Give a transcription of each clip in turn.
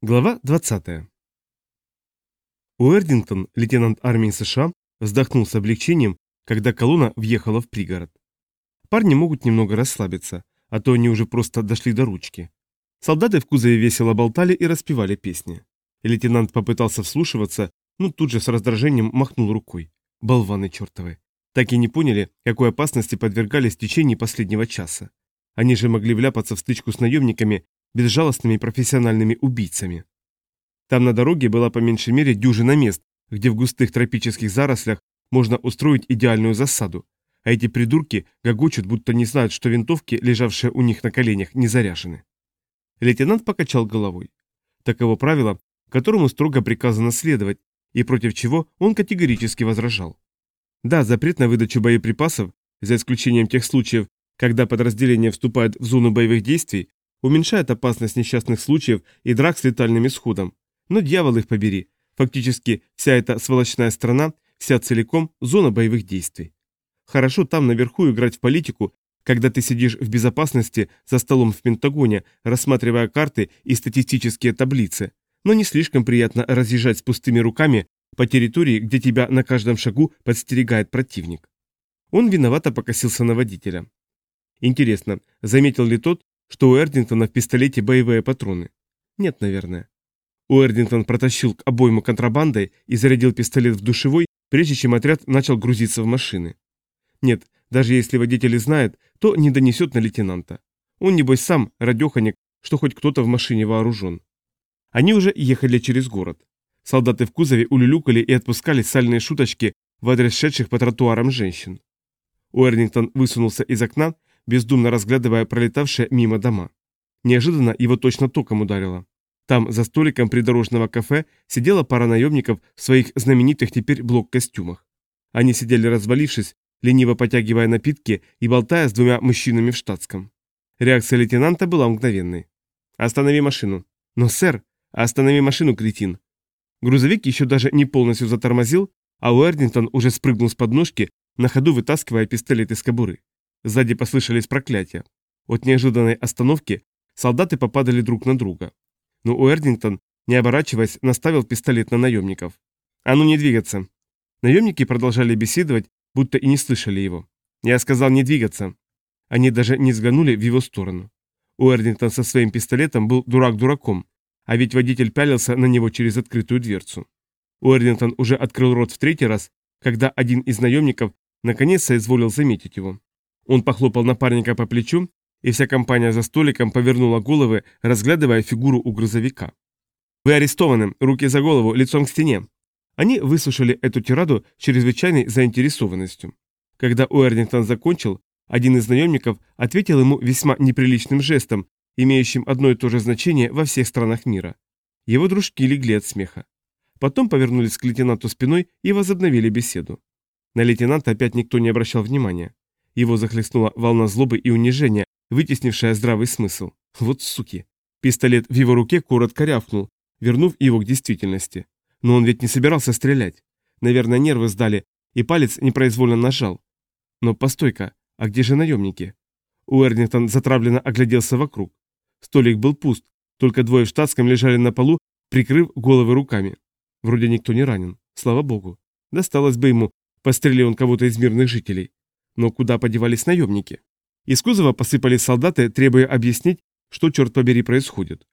Глава 20. Уэрдингтон, лейтенант армии США, вздохнул с облегчением, когда колонна въехала в пригород. Парни могут немного расслабиться, а то они уже просто дошли до ручки. Солдаты в кузове весело болтали и распевали песни. Лейтенант попытался вслушиваться, но тут же с раздражением махнул рукой. Болваны чертовы. Так и не поняли, какой опасности подвергались в течение последнего часа. Они же могли вляпаться в стычку с наемниками безжалостными профессиональными убийцами. Там на дороге была по меньшей мере дюжина мест, где в густых тропических зарослях можно устроить идеальную засаду, а эти придурки гогочут, будто не знают, что винтовки, лежавшие у них на коленях, не заряжены. Лейтенант покачал головой. Таково правило, которому строго приказано следовать, и против чего он категорически возражал. Да, запрет на выдачу боеприпасов, за исключением тех случаев, когда подразделения вступают в зону боевых действий, уменьшает опасность несчастных случаев и драк с летальным исходом. Но дьявол их побери, фактически вся эта сволочная страна, вся целиком зона боевых действий. Хорошо там наверху играть в политику, когда ты сидишь в безопасности за столом в Пентагоне, рассматривая карты и статистические таблицы, но не слишком приятно разъезжать с пустыми руками по территории, где тебя на каждом шагу подстерегает противник. Он виновато покосился на водителя. Интересно, заметил ли тот, что у Эрдингтона в пистолете боевые патроны? Нет, наверное. Уэрдингтон протащил к обойму контрабандой и зарядил пистолет в душевой, прежде чем отряд начал грузиться в машины. Нет, даже если водитель знает, то не донесет на лейтенанта. Он, небось, сам радеханик, что хоть кто-то в машине вооружен. Они уже ехали через город. Солдаты в кузове улюлюкали и отпускали сальные шуточки в адрес шедших по тротуарам женщин. Уэрнингтон высунулся из окна бездумно разглядывая пролетавшие мимо дома. Неожиданно его точно током ударило. Там, за столиком придорожного кафе, сидела пара наемников в своих знаменитых теперь блок-костюмах. Они сидели развалившись, лениво потягивая напитки и болтая с двумя мужчинами в штатском. Реакция лейтенанта была мгновенной. «Останови машину». «Но, сэр, останови машину, кретин». Грузовик еще даже не полностью затормозил, а Уэрдингтон уже спрыгнул с подножки, на ходу вытаскивая пистолет из кобуры. Сзади послышались проклятия. От неожиданной остановки солдаты попадали друг на друга. Но Уэрдингтон, не оборачиваясь, наставил пистолет на наемников. «А ну не двигаться!» Наемники продолжали беседовать, будто и не слышали его. «Я сказал не двигаться!» Они даже не взглянули в его сторону. Уэрдингтон со своим пистолетом был дурак дураком, а ведь водитель пялился на него через открытую дверцу. Уэрдингтон уже открыл рот в третий раз, когда один из наемников наконец соизволил заметить его. Он похлопал напарника по плечу, и вся компания за столиком повернула головы, разглядывая фигуру у грузовика. «Вы арестованы, руки за голову, лицом к стене». Они выслушали эту тираду чрезвычайной заинтересованностью. Когда Уэрнингтон закончил, один из наемников ответил ему весьма неприличным жестом, имеющим одно и то же значение во всех странах мира. Его дружки легли от смеха. Потом повернулись к лейтенанту спиной и возобновили беседу. На лейтенанта опять никто не обращал внимания. Его захлестнула волна злобы и унижения, вытеснившая здравый смысл. Вот суки. Пистолет в его руке коротко рявкнул, вернув его к действительности. Но он ведь не собирался стрелять. Наверное, нервы сдали, и палец непроизвольно нажал. Но постой-ка, а где же наемники? Уэрнингтон затравленно огляделся вокруг. Столик был пуст, только двое в штатском лежали на полу, прикрыв головы руками. Вроде никто не ранен, слава богу. Досталось бы ему, пострелил он кого-то из мирных жителей. Но куда подевались наемники? Из кузова посыпались солдаты, требуя объяснить, что, черт побери, происходит.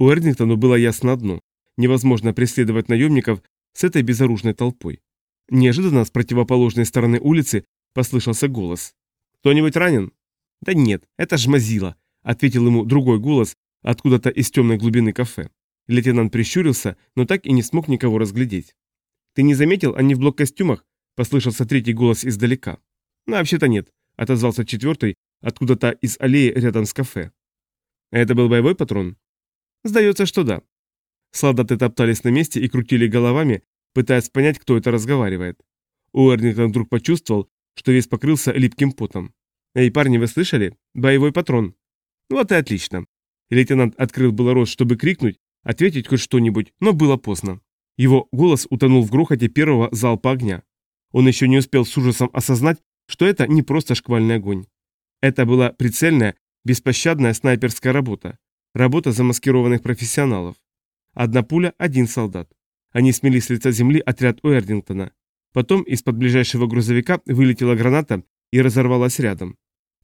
У Эрдингтону было ясно одно. Невозможно преследовать наемников с этой безоружной толпой. Неожиданно с противоположной стороны улицы послышался голос. «Кто-нибудь ранен?» «Да нет, это ж Мазила», — ответил ему другой голос откуда-то из темной глубины кафе. Лейтенант прищурился, но так и не смог никого разглядеть. «Ты не заметил, они в блок-костюмах?» — послышался третий голос издалека. «Ну, вообще-то нет», — отозвался четвертый, откуда-то из аллеи рядом с кафе. «Это был боевой патрон?» «Сдается, что да». Солдаты топтались на месте и крутили головами, пытаясь понять, кто это разговаривает. Уэрнингтон вдруг почувствовал, что весь покрылся липким потом. «Эй, парни, вы слышали? Боевой патрон». «Вот и отлично». Лейтенант открыл было рот, чтобы крикнуть, ответить хоть что-нибудь, но было поздно. Его голос утонул в грохоте первого залпа огня. Он еще не успел с ужасом осознать, что это не просто шквальный огонь. Это была прицельная, беспощадная снайперская работа. Работа замаскированных профессионалов. Одна пуля, один солдат. Они смели с лица земли отряд Уэрдингтона. Потом из-под ближайшего грузовика вылетела граната и разорвалась рядом.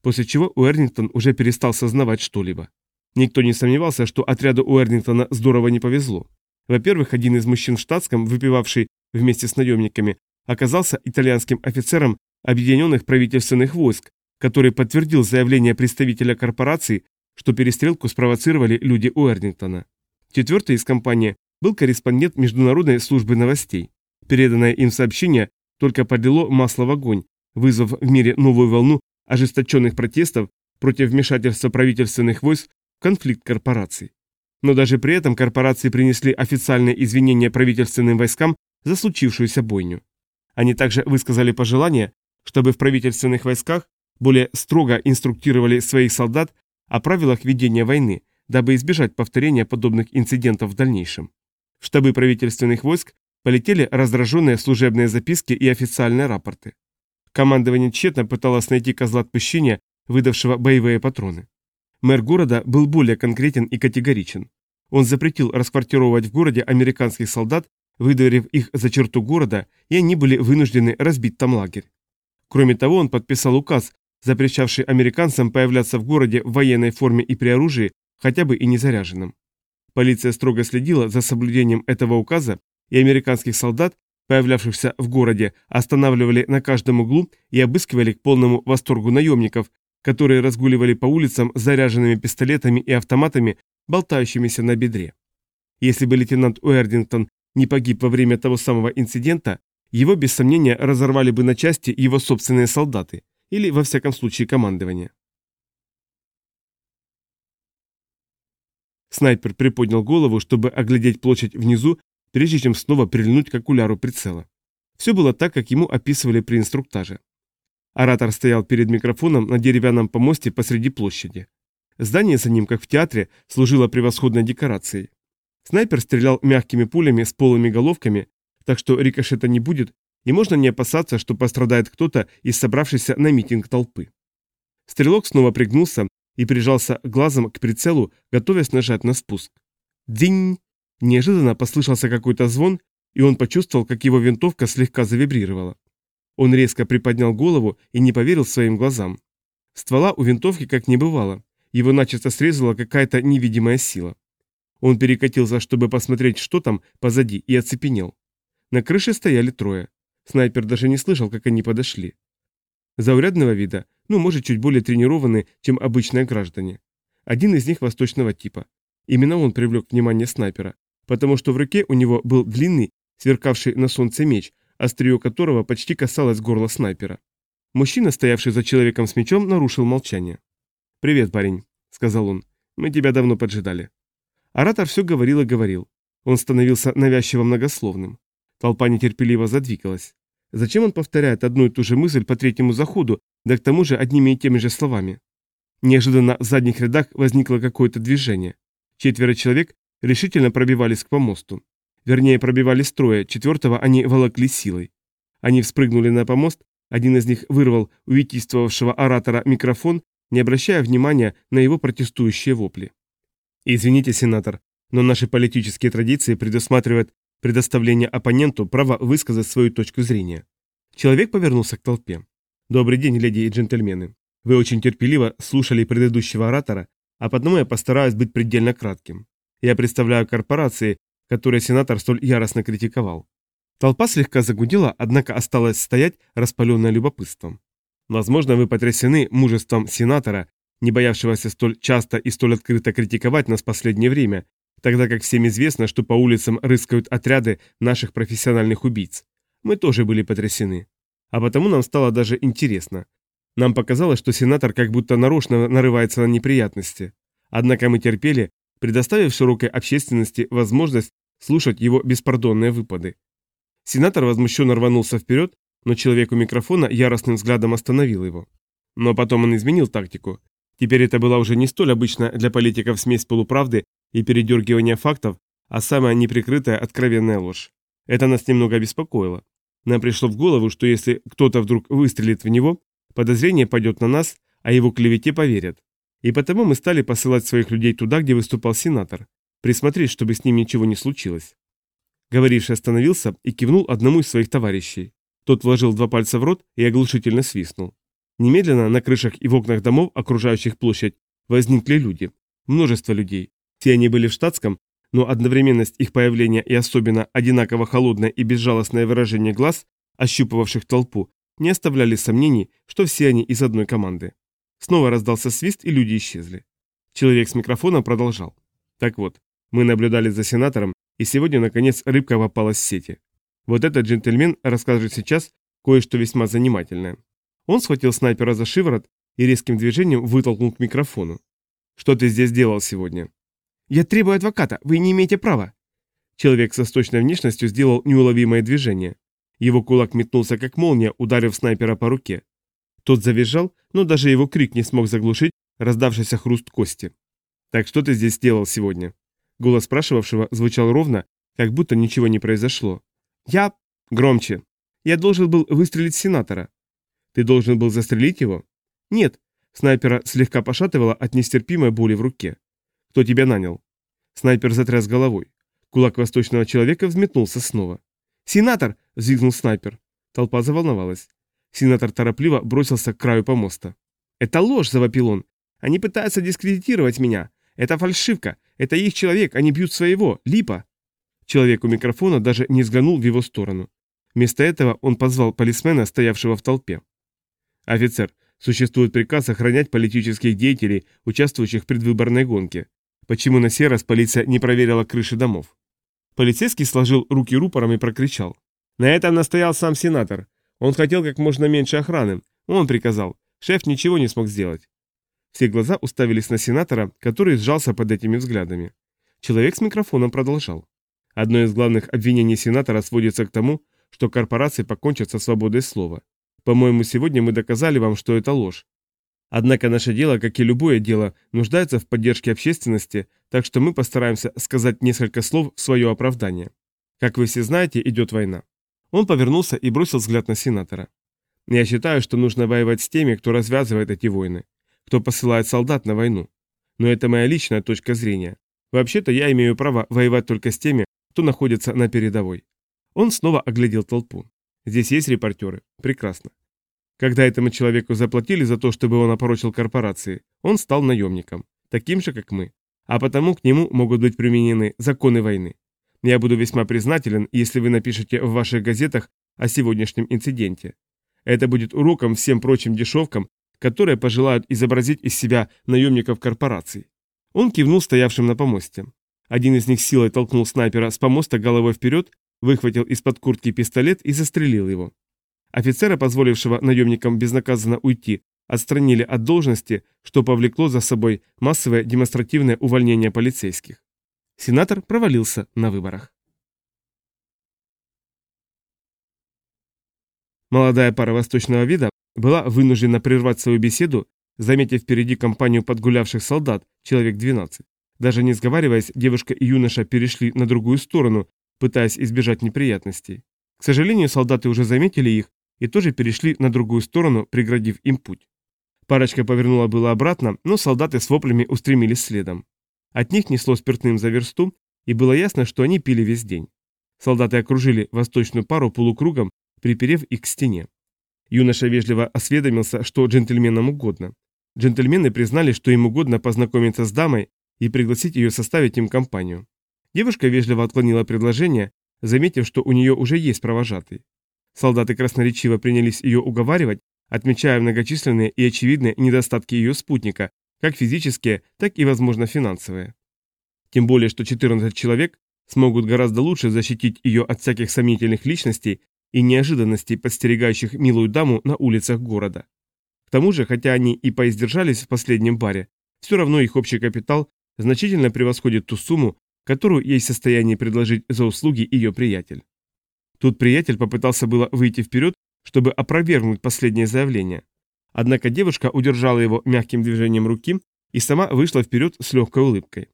После чего Уэрдингтон уже перестал сознавать что-либо. Никто не сомневался, что отряду Уэрдингтона здорово не повезло. Во-первых, один из мужчин в штатском, выпивавший вместе с наемниками, оказался итальянским офицером объединенных правительственных войск, который подтвердил заявление представителя корпорации, что перестрелку спровоцировали люди Уэрдингтона. Четвертый из компании был корреспондент Международной службы новостей. Переданное им сообщение только подлило масло в огонь, вызвав в мире новую волну ожесточенных протестов против вмешательства правительственных войск в конфликт корпораций. Но даже при этом корпорации принесли официальные извинения правительственным войскам за случившуюся бойню. Они также высказали пожелание, чтобы в правительственных войсках более строго инструктировали своих солдат о правилах ведения войны, дабы избежать повторения подобных инцидентов в дальнейшем. В штабы правительственных войск полетели раздраженные служебные записки и официальные рапорты. Командование тщетно пыталось найти козла отпущения, выдавшего боевые патроны. Мэр города был более конкретен и категоричен. Он запретил расквартировать в городе американских солдат, выдворив их за черту города, и они были вынуждены разбить там лагерь. Кроме того, он подписал указ, запрещавший американцам появляться в городе в военной форме и при оружии, хотя бы и не заряженном. Полиция строго следила за соблюдением этого указа, и американских солдат, появлявшихся в городе, останавливали на каждом углу и обыскивали к полному восторгу наемников, которые разгуливали по улицам с заряженными пистолетами и автоматами, болтающимися на бедре. Если бы лейтенант Уэрдингтон не погиб во время того самого инцидента, его без сомнения разорвали бы на части его собственные солдаты, или во всяком случае командование. Снайпер приподнял голову, чтобы оглядеть площадь внизу, прежде чем снова прильнуть к окуляру прицела. Все было так, как ему описывали при инструктаже. Оратор стоял перед микрофоном на деревянном помосте посреди площади. Здание за ним, как в театре, служило превосходной декорацией. Снайпер стрелял мягкими пулями с полыми головками, так что рикошета не будет, и можно не опасаться, что пострадает кто-то из собравшейся на митинг толпы. Стрелок снова пригнулся и прижался глазом к прицелу, готовясь нажать на спуск. Динь! Неожиданно послышался какой-то звон, и он почувствовал, как его винтовка слегка завибрировала. Он резко приподнял голову и не поверил своим глазам. Ствола у винтовки как не бывало, его начисто срезала какая-то невидимая сила. Он перекатился, чтобы посмотреть, что там позади, и оцепенел. На крыше стояли трое. Снайпер даже не слышал, как они подошли. Заурядного вида, ну, может, чуть более тренированные, чем обычные граждане. Один из них восточного типа. Именно он привлек внимание снайпера, потому что в руке у него был длинный, сверкавший на солнце меч, острие которого почти касалось горла снайпера. Мужчина, стоявший за человеком с мечом, нарушил молчание. «Привет, парень», — сказал он. «Мы тебя давно поджидали». Оратор все говорил и говорил. Он становился навязчиво многословным. Толпа нетерпеливо задвигалась. Зачем он повторяет одну и ту же мысль по третьему заходу, да к тому же одними и теми же словами? Неожиданно в задних рядах возникло какое-то движение. Четверо человек решительно пробивались к помосту. Вернее, пробивались трое, четвертого они волокли силой. Они вспрыгнули на помост, один из них вырвал у витийствовавшего оратора микрофон, не обращая внимания на его протестующие вопли. «Извините, сенатор, но наши политические традиции предусматривают предоставление оппоненту права высказать свою точку зрения». Человек повернулся к толпе. «Добрый день, леди и джентльмены. Вы очень терпеливо слушали предыдущего оратора, а потому я постараюсь быть предельно кратким. Я представляю корпорации, которые сенатор столь яростно критиковал. Толпа слегка загудела, однако осталась стоять, распаленная любопытством. Возможно, вы потрясены мужеством сенатора, не боявшегося столь часто и столь открыто критиковать нас в последнее время, тогда как всем известно, что по улицам рыскают отряды наших профессиональных убийц. Мы тоже были потрясены. А потому нам стало даже интересно. Нам показалось, что сенатор как будто нарочно нарывается на неприятности. Однако мы терпели, предоставив широкой общественности возможность слушать его беспардонные выпады. Сенатор возмущенно рванулся вперед, но человек у микрофона яростным взглядом остановил его. Но потом он изменил тактику. Теперь это была уже не столь обычная для политиков смесь полуправды и передергивания фактов, а самая неприкрытая откровенная ложь. Это нас немного беспокоило. Нам пришло в голову, что если кто-то вдруг выстрелит в него, подозрение пойдет на нас, а его клевете поверят. И потому мы стали посылать своих людей туда, где выступал сенатор. Присмотреть, чтобы с ним ничего не случилось. Говоривший остановился и кивнул одному из своих товарищей. Тот вложил два пальца в рот и оглушительно свистнул. Немедленно на крышах и в окнах домов, окружающих площадь, возникли люди. Множество людей. Все они были в штатском, но одновременность их появления и особенно одинаково холодное и безжалостное выражение глаз, ощупывавших толпу, не оставляли сомнений, что все они из одной команды. Снова раздался свист, и люди исчезли. Человек с микрофоном продолжал. Так вот, мы наблюдали за сенатором, и сегодня, наконец, рыбка попалась в сети. Вот этот джентльмен расскажет сейчас кое-что весьма занимательное. Он схватил снайпера за шиворот и резким движением вытолкнул к микрофону. «Что ты здесь делал сегодня?» «Я требую адвоката, вы не имеете права». Человек со сточной внешностью сделал неуловимое движение. Его кулак метнулся как молния, ударив снайпера по руке. Тот завизжал, но даже его крик не смог заглушить раздавшийся хруст кости. «Так что ты здесь делал сегодня?» Голос спрашивавшего звучал ровно, как будто ничего не произошло. «Я...» «Громче!» «Я должен был выстрелить сенатора». «Ты должен был застрелить его?» «Нет». Снайпера слегка пошатывало от нестерпимой боли в руке. «Кто тебя нанял?» Снайпер затряс головой. Кулак восточного человека взметнулся снова. «Сенатор!» – взвизгнул снайпер. Толпа заволновалась. Сенатор торопливо бросился к краю помоста. «Это ложь!» – завопил он. «Они пытаются дискредитировать меня. Это фальшивка. Это их человек. Они бьют своего. Липа!» Человек у микрофона даже не взглянул в его сторону. Вместо этого он позвал полисмена, стоявшего в толпе. «Офицер, существует приказ охранять политических деятелей, участвующих в предвыборной гонке. Почему на сей раз полиция не проверила крыши домов?» Полицейский сложил руки рупором и прокричал. На этом настоял сам сенатор. Он хотел как можно меньше охраны. Он приказал. Шеф ничего не смог сделать. Все глаза уставились на сенатора, который сжался под этими взглядами. Человек с микрофоном продолжал. Одно из главных обвинений сенатора сводится к тому, что корпорации покончат со свободой слова. По-моему, сегодня мы доказали вам, что это ложь. Однако наше дело, как и любое дело, нуждается в поддержке общественности, так что мы постараемся сказать несколько слов в свое оправдание. Как вы все знаете, идет война. Он повернулся и бросил взгляд на сенатора. Я считаю, что нужно воевать с теми, кто развязывает эти войны, кто посылает солдат на войну. Но это моя личная точка зрения. Вообще-то я имею право воевать только с теми, кто находится на передовой. Он снова оглядел толпу. Здесь есть репортеры. Прекрасно. Когда этому человеку заплатили за то, чтобы он опорочил корпорации, он стал наемником, таким же, как мы. А потому к нему могут быть применены законы войны. Я буду весьма признателен, если вы напишете в ваших газетах о сегодняшнем инциденте. Это будет уроком всем прочим дешевкам, которые пожелают изобразить из себя наемников корпораций. Он кивнул стоявшим на помосте. Один из них силой толкнул снайпера с помоста головой вперед, выхватил из-под куртки пистолет и застрелил его. Офицера, позволившего наемникам безнаказанно уйти, отстранили от должности, что повлекло за собой массовое демонстративное увольнение полицейских. Сенатор провалился на выборах. Молодая пара восточного вида была вынуждена прервать свою беседу, заметив впереди компанию подгулявших солдат, человек 12. Даже не сговариваясь, девушка и юноша перешли на другую сторону, пытаясь избежать неприятностей. К сожалению, солдаты уже заметили их и тоже перешли на другую сторону, преградив им путь. Парочка повернула было обратно, но солдаты с воплями устремились следом. От них несло спиртным за версту, и было ясно, что они пили весь день. Солдаты окружили восточную пару полукругом, приперев их к стене. Юноша вежливо осведомился, что джентльменам угодно. Джентльмены признали, что им угодно познакомиться с дамой и пригласить ее составить им компанию. Девушка вежливо отклонила предложение, заметив, что у нее уже есть провожатый. Солдаты красноречиво принялись ее уговаривать, отмечая многочисленные и очевидные недостатки ее спутника, как физические, так и, возможно, финансовые. Тем более, что 14 человек смогут гораздо лучше защитить ее от всяких сомнительных личностей и неожиданностей, подстерегающих милую даму на улицах города. К тому же, хотя они и поиздержались в последнем баре, все равно их общий капитал значительно превосходит ту сумму, которую ей в состоянии предложить за услуги ее приятель. Тут приятель попытался было выйти вперед, чтобы опровергнуть последнее заявление. Однако девушка удержала его мягким движением руки и сама вышла вперед с легкой улыбкой.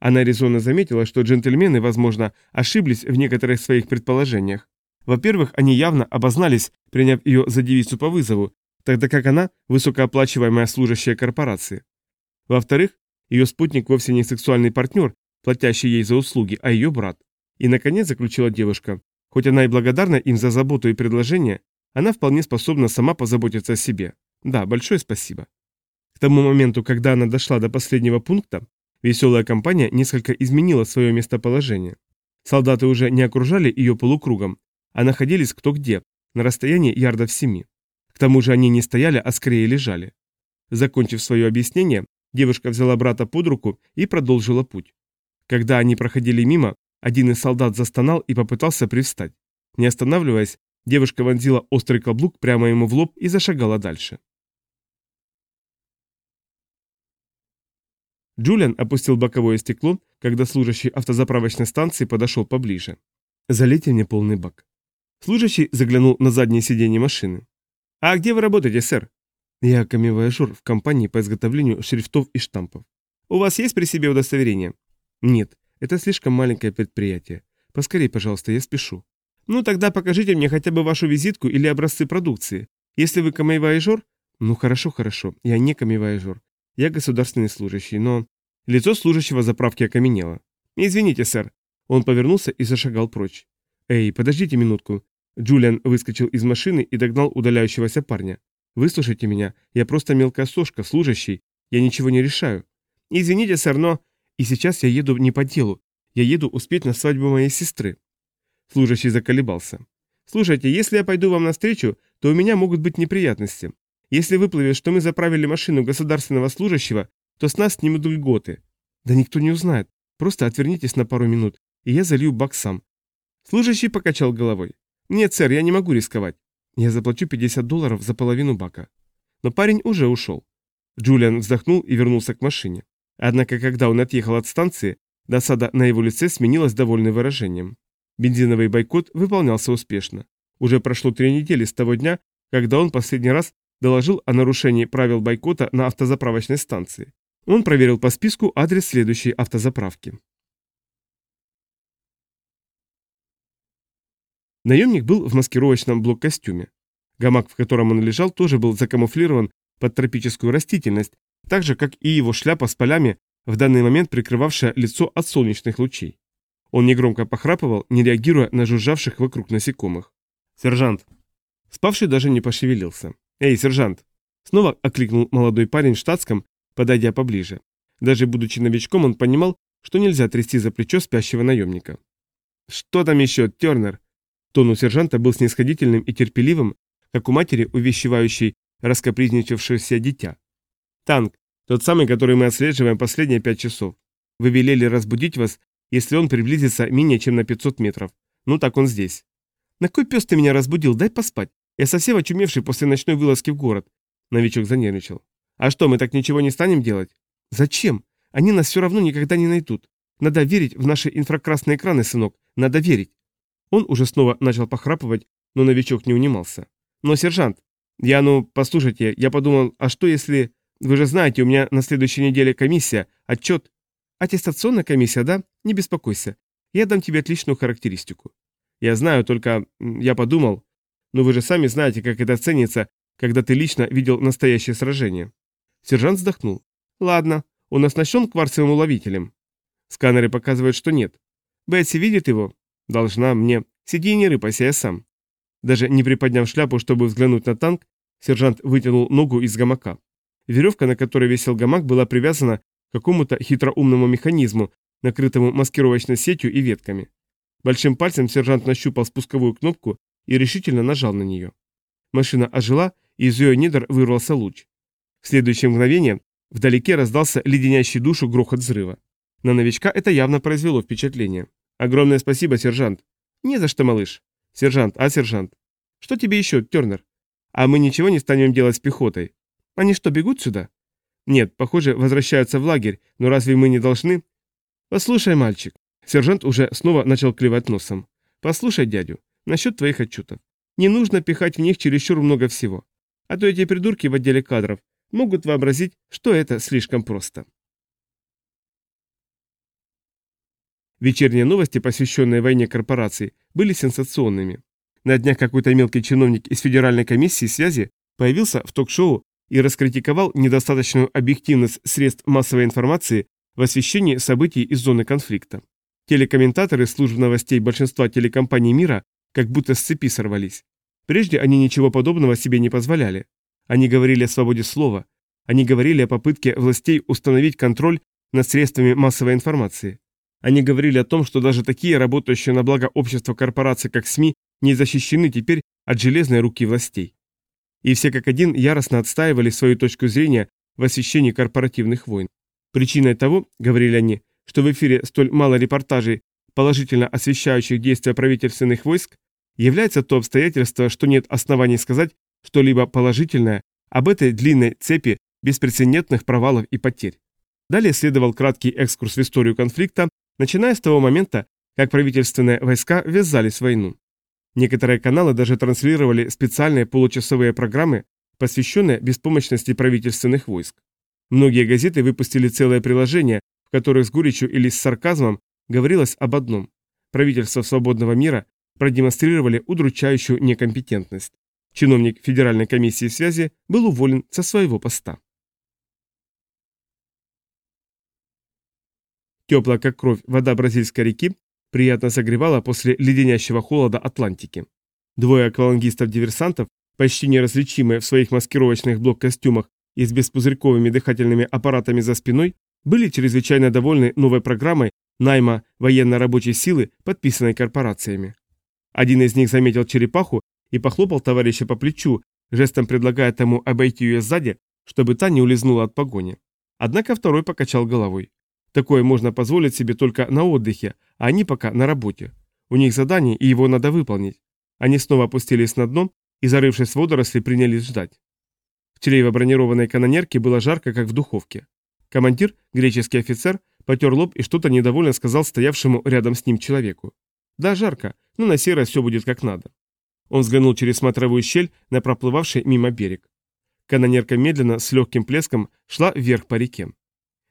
Она резонно заметила, что джентльмены, возможно, ошиблись в некоторых своих предположениях. Во-первых, они явно обознались, приняв ее за девицу по вызову, тогда как она – высокооплачиваемая служащая корпорации. Во-вторых, ее спутник вовсе не сексуальный партнер, платящий ей за услуги, а ее брат. И, наконец, заключила девушка, хоть она и благодарна им за заботу и предложение, она вполне способна сама позаботиться о себе. Да, большое спасибо. К тому моменту, когда она дошла до последнего пункта, веселая компания несколько изменила свое местоположение. Солдаты уже не окружали ее полукругом, а находились кто где, на расстоянии ярдов семи. К тому же они не стояли, а скорее лежали. Закончив свое объяснение, девушка взяла брата под руку и продолжила путь. Когда они проходили мимо, один из солдат застонал и попытался привстать. Не останавливаясь, девушка вонзила острый каблук прямо ему в лоб и зашагала дальше. Джулиан опустил боковое стекло, когда служащий автозаправочной станции подошел поближе. «Залейте мне полный бак». Служащий заглянул на заднее сиденье машины. «А где вы работаете, сэр?» «Я камевояжер в компании по изготовлению шрифтов и штампов». «У вас есть при себе удостоверение?» «Нет, это слишком маленькое предприятие. Поскорей, пожалуйста, я спешу». «Ну тогда покажите мне хотя бы вашу визитку или образцы продукции. Если вы камевояжер...» «Ну хорошо, хорошо, я не камевояжер. Я государственный служащий, но...» Лицо служащего заправки окаменело. «Извините, сэр». Он повернулся и зашагал прочь. «Эй, подождите минутку. Джулиан выскочил из машины и догнал удаляющегося парня. «Выслушайте меня, я просто мелкая сошка, служащий, я ничего не решаю». «Извините, сэр, но...» «И сейчас я еду не по делу, я еду успеть на свадьбу моей сестры». Служащий заколебался. «Слушайте, если я пойду вам навстречу, то у меня могут быть неприятности. Если выплывет, что мы заправили машину государственного служащего, то с нас снимут льготы». «Да никто не узнает. Просто отвернитесь на пару минут, и я залью бак сам». Служащий покачал головой. «Нет, сэр, я не могу рисковать. Я заплачу 50 долларов за половину бака». Но парень уже ушел. Джулиан вздохнул и вернулся к машине. Однако, когда он отъехал от станции, досада на его лице сменилась довольным выражением. Бензиновый бойкот выполнялся успешно. Уже прошло три недели с того дня, когда он последний раз доложил о нарушении правил бойкота на автозаправочной станции. Он проверил по списку адрес следующей автозаправки. Наемник был в маскировочном блок-костюме. Гамак, в котором он лежал, тоже был закамуфлирован под тропическую растительность, так же, как и его шляпа с полями, в данный момент прикрывавшая лицо от солнечных лучей. Он негромко похрапывал, не реагируя на жужжавших вокруг насекомых. «Сержант!» Спавший даже не пошевелился. «Эй, сержант!» Снова окликнул молодой парень в штатском, подойдя поближе. Даже будучи новичком, он понимал, что нельзя трясти за плечо спящего наемника. «Что там еще, Тернер?» Тон у сержанта был снисходительным и терпеливым, как у матери, увещевающей раскопризничавшееся дитя. «Танк, тот самый, который мы отслеживаем последние пять часов. Вы велели разбудить вас, если он приблизится менее чем на 500 метров. Ну так он здесь». «На кой пес ты меня разбудил? Дай поспать. Я совсем очумевший после ночной вылазки в город». Новичок занервничал. «А что, мы так ничего не станем делать?» «Зачем? Они нас все равно никогда не найдут. Надо верить в наши инфракрасные экраны, сынок. Надо верить. Он уже снова начал похрапывать, но новичок не унимался. «Но, сержант, я, ну, послушайте, я подумал, а что если... Вы же знаете, у меня на следующей неделе комиссия, отчет...» «Аттестационная комиссия, да? Не беспокойся. Я дам тебе отличную характеристику». «Я знаю, только я подумал... Но вы же сами знаете, как это ценится, когда ты лично видел настоящее сражение». Сержант вздохнул. «Ладно, он оснащен кварцевым уловителем». Сканеры показывают, что нет. Бетси видит его? Должна мне. Сиди и не рыпайся, я сам. Даже не приподняв шляпу, чтобы взглянуть на танк, сержант вытянул ногу из гамака. Веревка, на которой висел гамак, была привязана к какому-то хитроумному механизму, накрытому маскировочной сетью и ветками. Большим пальцем сержант нащупал спусковую кнопку и решительно нажал на нее. Машина ожила, и из ее недр вырвался луч. В следующее мгновение вдалеке раздался леденящий душу грохот взрыва. На новичка это явно произвело впечатление. Огромное спасибо, сержант. Не за что, малыш. Сержант, а сержант? Что тебе еще, Тернер? А мы ничего не станем делать с пехотой. Они что, бегут сюда? Нет, похоже, возвращаются в лагерь, но разве мы не должны? Послушай, мальчик. Сержант уже снова начал клевать носом. Послушай, дядю, насчет твоих отчетов. Не нужно пихать в них чересчур много всего. А то эти придурки в отделе кадров могут вообразить, что это слишком просто. Вечерние новости, посвященные войне корпораций, были сенсационными. На днях какой-то мелкий чиновник из Федеральной комиссии связи появился в ток-шоу и раскритиковал недостаточную объективность средств массовой информации в освещении событий из зоны конфликта. Телекомментаторы служб новостей большинства телекомпаний мира как будто с цепи сорвались. Прежде они ничего подобного себе не позволяли. Они говорили о свободе слова. Они говорили о попытке властей установить контроль над средствами массовой информации. Они говорили о том, что даже такие, работающие на благо общества корпорации, как СМИ, не защищены теперь от железной руки властей. И все как один яростно отстаивали свою точку зрения в освещении корпоративных войн. Причиной того, говорили они, что в эфире столь мало репортажей, положительно освещающих действия правительственных войск, является то обстоятельство, что нет оснований сказать что-либо положительное об этой длинной цепи беспрецедентных провалов и потерь. Далее следовал краткий экскурс в историю конфликта, начиная с того момента, как правительственные войска ввязались в войну. Некоторые каналы даже транслировали специальные получасовые программы, посвященные беспомощности правительственных войск. Многие газеты выпустили целое приложение, в которых с горечью или с сарказмом говорилось об одном. Правительство свободного мира продемонстрировали удручающую некомпетентность. Чиновник Федеральной комиссии связи был уволен со своего поста. Теплая, как кровь, вода бразильской реки приятно согревала после леденящего холода Атлантики. Двое аквалангистов-диверсантов, почти неразличимые в своих маскировочных блок-костюмах и с беспузырьковыми дыхательными аппаратами за спиной, были чрезвычайно довольны новой программой найма военно-рабочей силы, подписанной корпорациями. Один из них заметил черепаху и похлопал товарища по плечу, жестом предлагая тому обойти ее сзади, чтобы та не улизнула от погони. Однако второй покачал головой. Такое можно позволить себе только на отдыхе, а они пока на работе. У них задание, и его надо выполнить. Они снова опустились на дно и, зарывшись в водоросли, принялись ждать. В чреве бронированной канонерки было жарко, как в духовке. Командир, греческий офицер, потер лоб и что-то недовольно сказал стоявшему рядом с ним человеку. «Да, жарко, но на сей раз все будет как надо». Он взглянул через смотровую щель на проплывавший мимо берег. Канонерка медленно, с легким плеском, шла вверх по реке.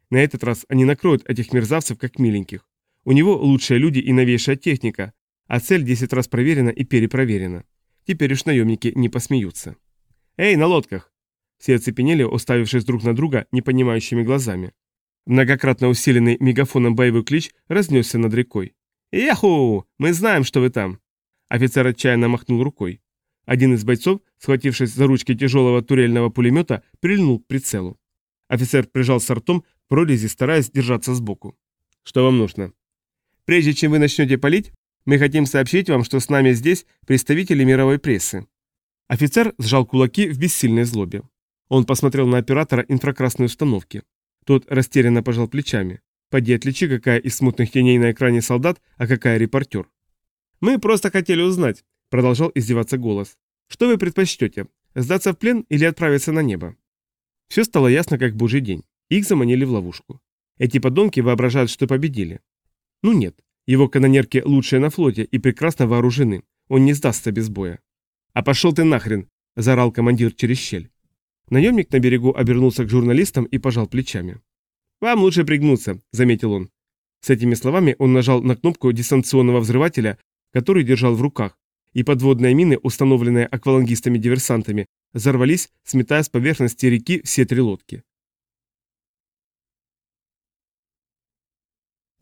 На этот раз они накроют этих мерзавцев как миленьких. У него лучшие люди и новейшая техника, а цель 10 раз проверена и перепроверена. Теперь уж наемники не посмеются. «Эй, на лодках!» Все оцепенели, уставившись друг на друга непонимающими глазами. Многократно усиленный мегафоном боевой клич разнесся над рекой. «Яху! Мы знаем, что вы там!» Офицер отчаянно махнул рукой. Один из бойцов, схватившись за ручки тяжелого турельного пулемета, прильнул к прицелу. Офицер прижался ртом прорези, стараясь держаться сбоку. «Что вам нужно?» «Прежде чем вы начнете палить, мы хотим сообщить вам, что с нами здесь представители мировой прессы». Офицер сжал кулаки в бессильной злобе. Он посмотрел на оператора инфракрасной установки. Тот растерянно пожал плечами. Поди отличи, какая из смутных теней на экране солдат, а какая репортер. «Мы просто хотели узнать», — продолжал издеваться голос. «Что вы предпочтете, сдаться в плен или отправиться на небо?» Все стало ясно, как божий день. Их заманили в ловушку. Эти подонки воображают, что победили. Ну нет, его канонерки лучшие на флоте и прекрасно вооружены. Он не сдастся без боя. «А пошел ты нахрен!» – заорал командир через щель. Наемник на берегу обернулся к журналистам и пожал плечами. «Вам лучше пригнуться», — заметил он. С этими словами он нажал на кнопку дистанционного взрывателя, который держал в руках, и подводные мины, установленные аквалангистами-диверсантами, взорвались, сметая с поверхности реки все три лодки.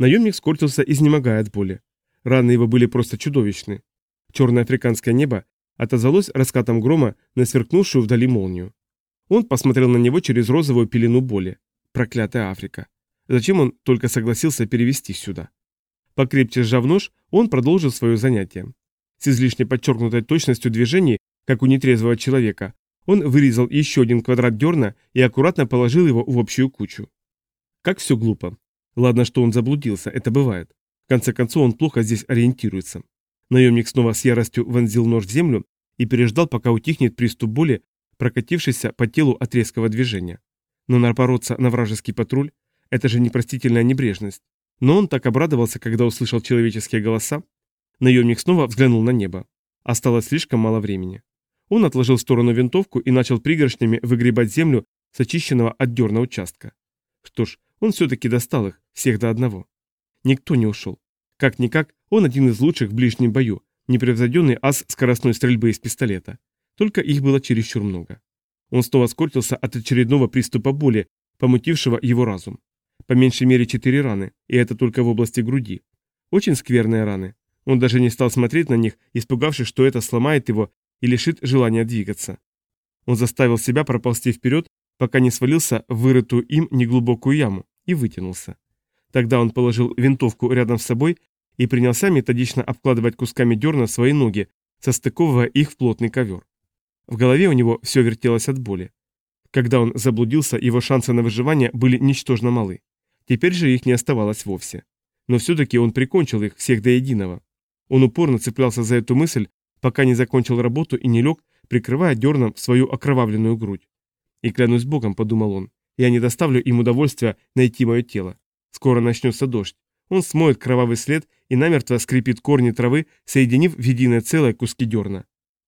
Наемник скорчился, изнемогая от боли. Раны его были просто чудовищны. Черное африканское небо отозвалось раскатом грома на сверкнувшую вдали молнию. Он посмотрел на него через розовую пелену боли. Проклятая Африка. Зачем он только согласился перевести сюда? Покрепче сжав нож, он продолжил свое занятие. С излишне подчеркнутой точностью движений, как у нетрезвого человека, он вырезал еще один квадрат дерна и аккуратно положил его в общую кучу. Как все глупо. Ладно, что он заблудился, это бывает. В конце концов, он плохо здесь ориентируется. Наемник снова с яростью вонзил нож в землю и переждал, пока утихнет приступ боли, прокатившийся по телу от резкого движения. Но напороться на вражеский патруль – это же непростительная небрежность. Но он так обрадовался, когда услышал человеческие голоса. Наемник снова взглянул на небо. Осталось слишком мало времени. Он отложил в сторону винтовку и начал пригоршнями выгребать землю с очищенного от дерна участка. Что ж, он все-таки достал их, всех до одного. Никто не ушел. Как-никак, он один из лучших в ближнем бою, непревзойденный ас скоростной стрельбы из пистолета. Только их было чересчур много. Он снова скорчился от очередного приступа боли, помутившего его разум. по меньшей мере четыре раны, и это только в области груди. Очень скверные раны. Он даже не стал смотреть на них, испугавшись, что это сломает его и лишит желания двигаться. Он заставил себя проползти вперед, пока не свалился в вырытую им неглубокую яму, и вытянулся. Тогда он положил винтовку рядом с собой и принялся методично обкладывать кусками дерна свои ноги, состыковывая их в плотный ковер. В голове у него все вертелось от боли. Когда он заблудился, его шансы на выживание были ничтожно малы. Теперь же их не оставалось вовсе. Но все-таки он прикончил их всех до единого. Он упорно цеплялся за эту мысль, пока не закончил работу и не лег, прикрывая дерном свою окровавленную грудь. И клянусь богом, подумал он, я не доставлю им удовольствия найти мое тело. Скоро начнется дождь. Он смоет кровавый след и намертво скрипит корни травы, соединив в единое целое куски дерна.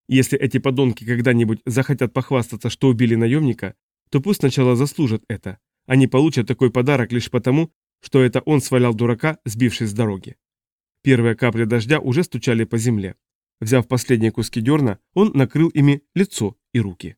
Если эти подонки когда-нибудь захотят похвастаться, что убили наемника, то пусть сначала заслужат это. Они получат такой подарок лишь потому, что это он свалял дурака, сбившись с дороги. Первые капли дождя уже стучали по земле. Взяв последние куски дерна, он накрыл ими лицо и руки.